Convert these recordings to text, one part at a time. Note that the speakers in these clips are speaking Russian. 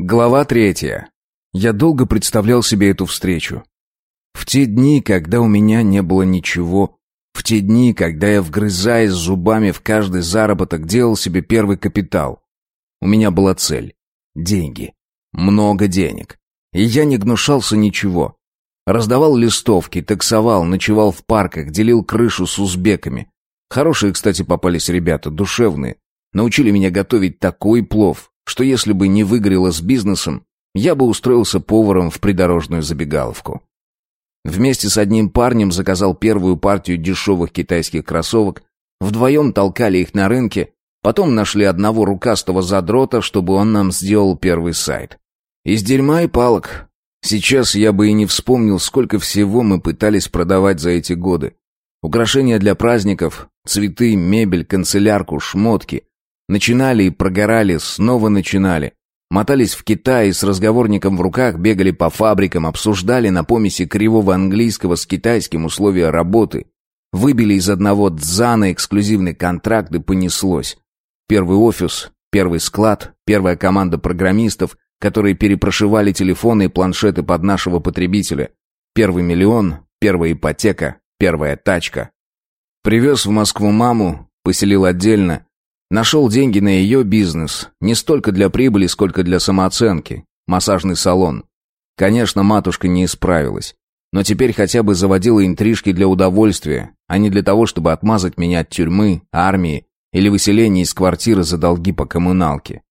Глава третья. Я долго представлял себе эту встречу. В те дни, когда у меня не было ничего, в те дни, когда я, вгрызаясь зубами в каждый заработок, делал себе первый капитал. У меня была цель. Деньги. Много денег. И я не гнушался ничего. Раздавал листовки, таксовал, ночевал в парках, делил крышу с узбеками. Хорошие, кстати, попались ребята, душевные. Научили меня готовить такой плов, что если бы не выгорело с бизнесом, я бы устроился поваром в придорожную забегаловку. Вместе с одним парнем заказал первую партию дешевых китайских кроссовок, вдвоем толкали их на рынке, потом нашли одного рукастого задрота, чтобы он нам сделал первый сайт. Из дерьма и палок. Сейчас я бы и не вспомнил, сколько всего мы пытались продавать за эти годы. Украшения для праздников, цветы, мебель, канцелярку, шмотки. Начинали и прогорали, снова начинали. Мотались в Китай с разговорником в руках, бегали по фабрикам, обсуждали на помеси кривого английского с китайским условия работы. Выбили из одного дзана эксклюзивный контракт и понеслось. Первый офис, первый склад, первая команда программистов, которые перепрошивали телефоны и планшеты под нашего потребителя. Первый миллион, первая ипотека, первая тачка. Привез в Москву маму, поселил отдельно, Нашел деньги на ее бизнес, не столько для прибыли, сколько для самооценки. Массажный салон. Конечно, матушка не исправилась. Но теперь хотя бы заводила интрижки для удовольствия, а не для того, чтобы отмазать меня от тюрьмы, армии или выселения из квартиры за долги по коммуналке.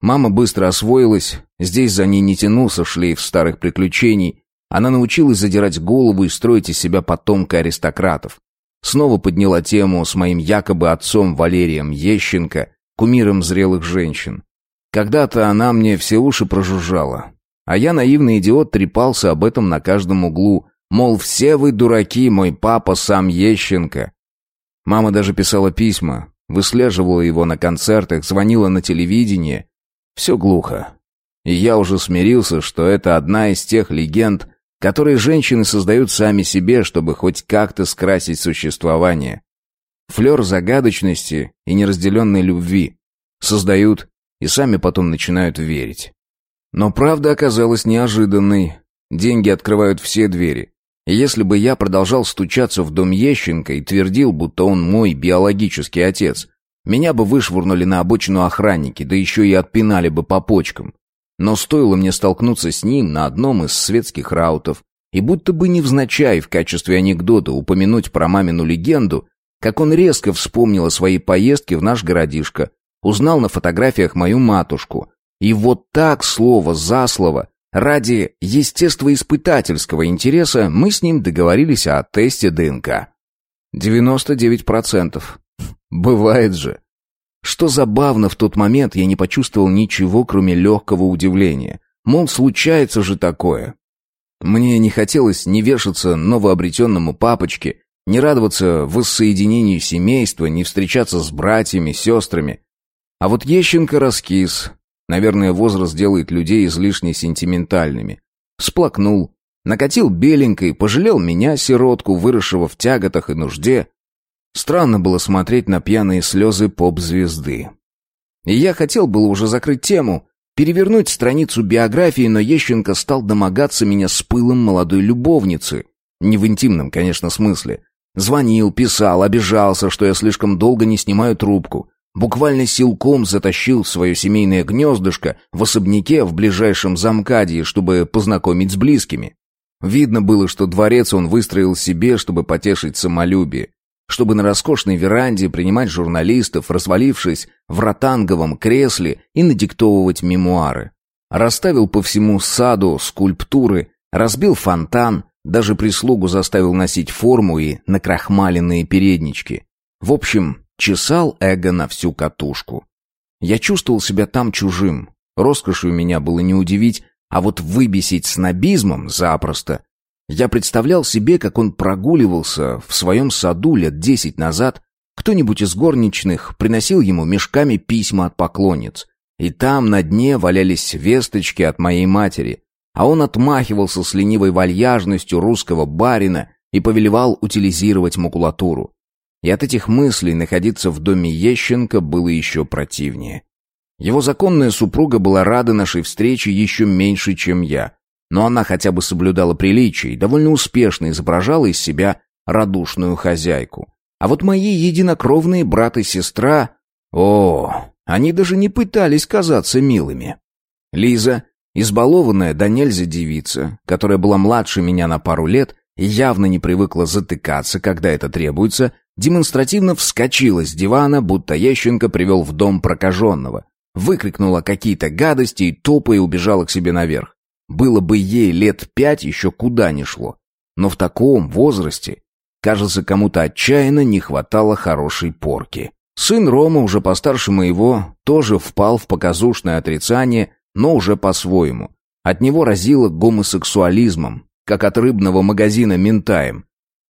Мама быстро освоилась, здесь за ней не тянулся шлейф старых приключений, она научилась задирать голову и строить из себя потомка аристократов. Снова подняла тему с моим якобы отцом Валерием Ещенко, кумиром зрелых женщин. Когда-то она мне все уши прожужжала. А я, наивный идиот, трепался об этом на каждом углу. Мол, все вы дураки, мой папа сам Ещенко. Мама даже писала письма, выслеживала его на концертах, звонила на телевидение. Все глухо. И я уже смирился, что это одна из тех легенд, которые женщины создают сами себе, чтобы хоть как-то скрасить существование. Флер загадочности и неразделенной любви. Создают и сами потом начинают верить. Но правда оказалась неожиданной. Деньги открывают все двери. И если бы я продолжал стучаться в дом Ещенко и твердил, будто он мой биологический отец, меня бы вышвырнули на обочину охранники, да еще и отпинали бы по почкам. Но стоило мне столкнуться с ним на одном из светских раутов, и будто бы невзначай в качестве анекдота упомянуть про мамину легенду, как он резко вспомнил о своей поездке в наш городишко, узнал на фотографиях мою матушку. И вот так, слово за слово, ради естествоиспытательского интереса, мы с ним договорились о тесте ДНК. 99%. Бывает же. Что забавно, в тот момент я не почувствовал ничего, кроме легкого удивления. Мол, случается же такое. Мне не хотелось ни вешаться новообретенному папочке, ни радоваться воссоединению семейства, ни встречаться с братьями, сестрами. А вот Ещенко раскис. Наверное, возраст делает людей излишне сентиментальными. Сплакнул, накатил беленькой, пожалел меня, сиротку, выросшего в тяготах и нужде, Странно было смотреть на пьяные слезы поп-звезды. И я хотел было уже закрыть тему, перевернуть страницу биографии, но Ещенко стал домогаться меня с пылом молодой любовницы. Не в интимном, конечно, смысле. Звонил, писал, обижался, что я слишком долго не снимаю трубку. Буквально силком затащил свое семейное гнездышко в особняке в ближайшем замкадье, чтобы познакомить с близкими. Видно было, что дворец он выстроил себе, чтобы потешить самолюбие чтобы на роскошной веранде принимать журналистов, развалившись в ротанговом кресле и надиктовывать мемуары. Расставил по всему саду скульптуры, разбил фонтан, даже прислугу заставил носить форму и накрахмаленные переднички. В общем, чесал эго на всю катушку. Я чувствовал себя там чужим. Роскошью меня было не удивить, а вот выбесить снобизмом запросто. Я представлял себе, как он прогуливался в своем саду лет десять назад. Кто-нибудь из горничных приносил ему мешками письма от поклонниц. И там на дне валялись весточки от моей матери. А он отмахивался с ленивой вальяжностью русского барина и повелевал утилизировать макулатуру. И от этих мыслей находиться в доме Ещенко было еще противнее. Его законная супруга была рада нашей встрече еще меньше, чем я. Но она хотя бы соблюдала приличие и довольно успешно изображала из себя радушную хозяйку. А вот мои единокровные брат и сестра... О, они даже не пытались казаться милыми. Лиза, избалованная до нельзя девица, которая была младше меня на пару лет и явно не привыкла затыкаться, когда это требуется, демонстративно вскочила с дивана, будто Ещенко привел в дом прокаженного, выкрикнула какие-то гадости и топая убежала к себе наверх. Было бы ей лет пять, еще куда ни шло. Но в таком возрасте, кажется, кому-то отчаянно не хватало хорошей порки. Сын Рома, уже постарше моего, тоже впал в показушное отрицание, но уже по-своему. От него разило гомосексуализмом, как от рыбного магазина ментаем.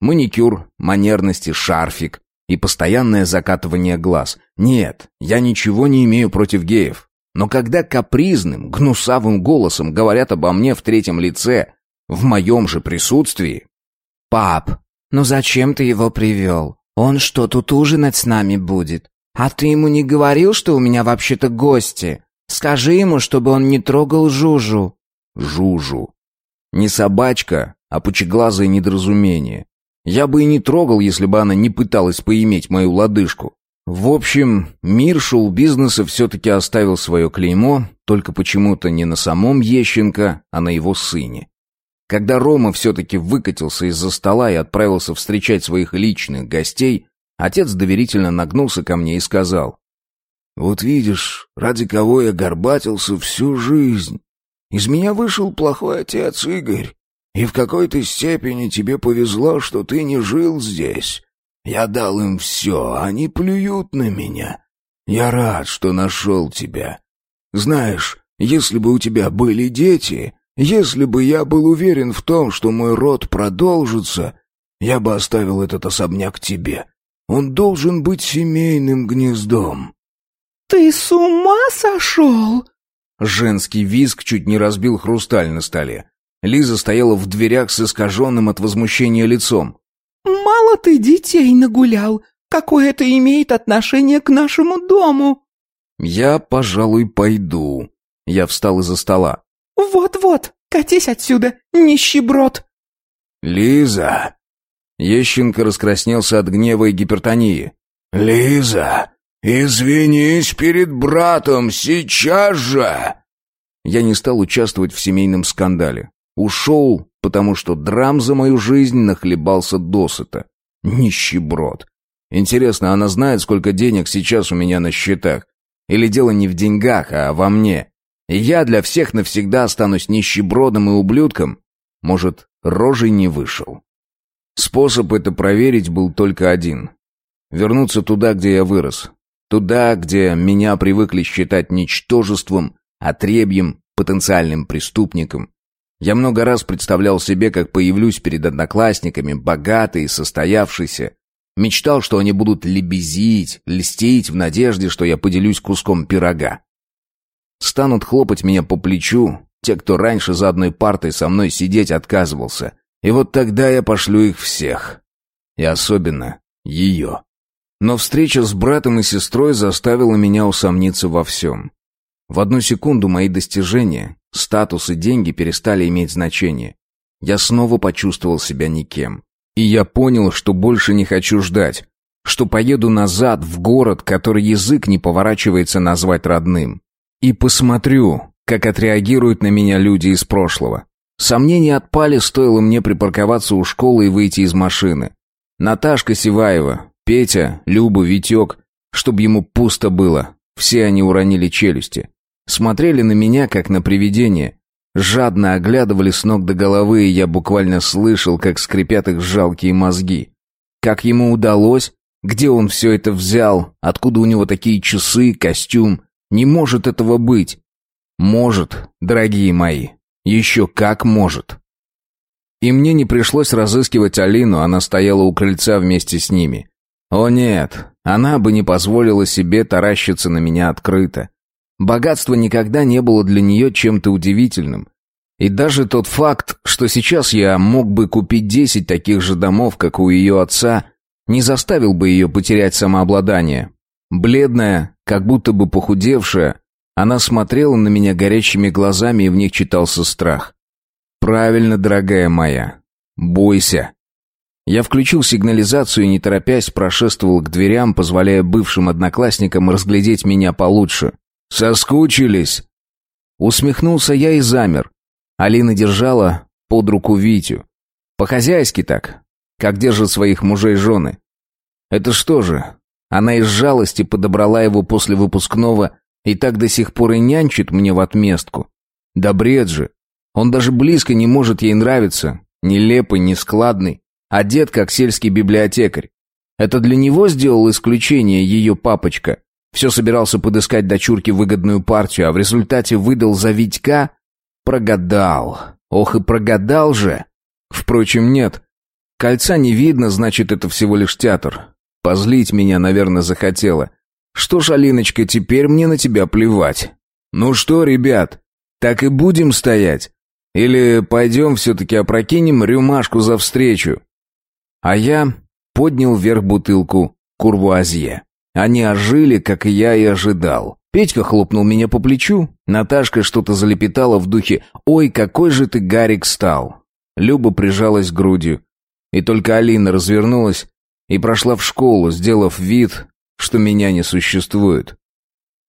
Маникюр, манерности, шарфик и постоянное закатывание глаз. Нет, я ничего не имею против геев. Но когда капризным, гнусавым голосом говорят обо мне в третьем лице, в моем же присутствии... «Пап, ну зачем ты его привел? Он что, тут ужинать с нами будет? А ты ему не говорил, что у меня вообще-то гости? Скажи ему, чтобы он не трогал Жужу». Жужу. Не собачка, а пучеглазое недоразумение. Я бы и не трогал, если бы она не пыталась поиметь мою лодыжку. В общем, мир шоу-бизнеса все-таки оставил свое клеймо, только почему-то не на самом Ещенко, а на его сыне. Когда Рома все-таки выкатился из-за стола и отправился встречать своих личных гостей, отец доверительно нагнулся ко мне и сказал. «Вот видишь, ради кого я горбатился всю жизнь. Из меня вышел плохой отец Игорь, и в какой-то степени тебе повезло, что ты не жил здесь». Я дал им все, они плюют на меня. Я рад, что нашел тебя. Знаешь, если бы у тебя были дети, если бы я был уверен в том, что мой род продолжится, я бы оставил этот особняк тебе. Он должен быть семейным гнездом». «Ты с ума сошел?» Женский визг чуть не разбил хрусталь на столе. Лиза стояла в дверях с искаженным от возмущения лицом. Мало ты детей нагулял. Какое это имеет отношение к нашему дому?» «Я, пожалуй, пойду». Я встал из-за стола. «Вот-вот, катись отсюда, нищеброд!» «Лиза!» Ещенко раскраснелся от гнева и гипертонии. «Лиза, извинись перед братом сейчас же!» Я не стал участвовать в семейном скандале. Ушел, потому что драм за мою жизнь нахлебался досыта. Нищеброд. Интересно, она знает, сколько денег сейчас у меня на счетах? Или дело не в деньгах, а во мне? И я для всех навсегда останусь нищебродом и ублюдком? Может, рожей не вышел? Способ это проверить был только один. Вернуться туда, где я вырос. Туда, где меня привыкли считать ничтожеством, отребьем, потенциальным преступником. Я много раз представлял себе, как появлюсь перед одноклассниками, богатый и состоявшийся. Мечтал, что они будут лебезить, льстить в надежде, что я поделюсь куском пирога. Станут хлопать меня по плечу те, кто раньше за одной партой со мной сидеть отказывался. И вот тогда я пошлю их всех. И особенно ее. Но встреча с братом и сестрой заставила меня усомниться во всем. В одну секунду мои достижения, статус и деньги перестали иметь значение. Я снова почувствовал себя никем. И я понял, что больше не хочу ждать, что поеду назад в город, который язык не поворачивается назвать родным. И посмотрю, как отреагируют на меня люди из прошлого. Сомнения отпали, стоило мне припарковаться у школы и выйти из машины. Наташка Сиваева, Петя, Люба, Витек, чтобы ему пусто было. Все они уронили челюсти. Смотрели на меня, как на привидение. Жадно оглядывали с ног до головы, и я буквально слышал, как скрипят их жалкие мозги. Как ему удалось? Где он все это взял? Откуда у него такие часы, костюм? Не может этого быть. Может, дорогие мои. Еще как может. И мне не пришлось разыскивать Алину, она стояла у крыльца вместе с ними. О нет, она бы не позволила себе таращиться на меня открыто. Богатство никогда не было для нее чем-то удивительным. И даже тот факт, что сейчас я мог бы купить десять таких же домов, как у ее отца, не заставил бы ее потерять самообладание. Бледная, как будто бы похудевшая, Она смотрела на меня горячими глазами, и в них читался страх. «Правильно, дорогая моя. Бойся». Я включил сигнализацию и, не торопясь, прошествовал к дверям, позволяя бывшим одноклассникам разглядеть меня получше. «Соскучились?» Усмехнулся я и замер. Алина держала под руку Витю. По-хозяйски так, как держат своих мужей жены. Это что же, она из жалости подобрала его после выпускного и так до сих пор и нянчит мне в отместку. Да бред же. Он даже близко не может ей нравиться. Нелепый, нескладный. Одет, как сельский библиотекарь. Это для него сделал исключение ее папочка. Все собирался подыскать дочурке выгодную партию, а в результате выдал за Витька. Прогадал. Ох и прогадал же. Впрочем, нет. Кольца не видно, значит, это всего лишь театр. Позлить меня, наверное, захотела. Что ж, Алиночка, теперь мне на тебя плевать. Ну что, ребят, так и будем стоять? Или пойдем все-таки опрокинем рюмашку за встречу? А я поднял вверх бутылку курвуазье. Они ожили, как и я и ожидал. Петька хлопнул меня по плечу, Наташка что-то залепетала в духе «Ой, какой же ты, Гарик, стал!» Люба прижалась грудью. И только Алина развернулась и прошла в школу, сделав вид, что меня не существует.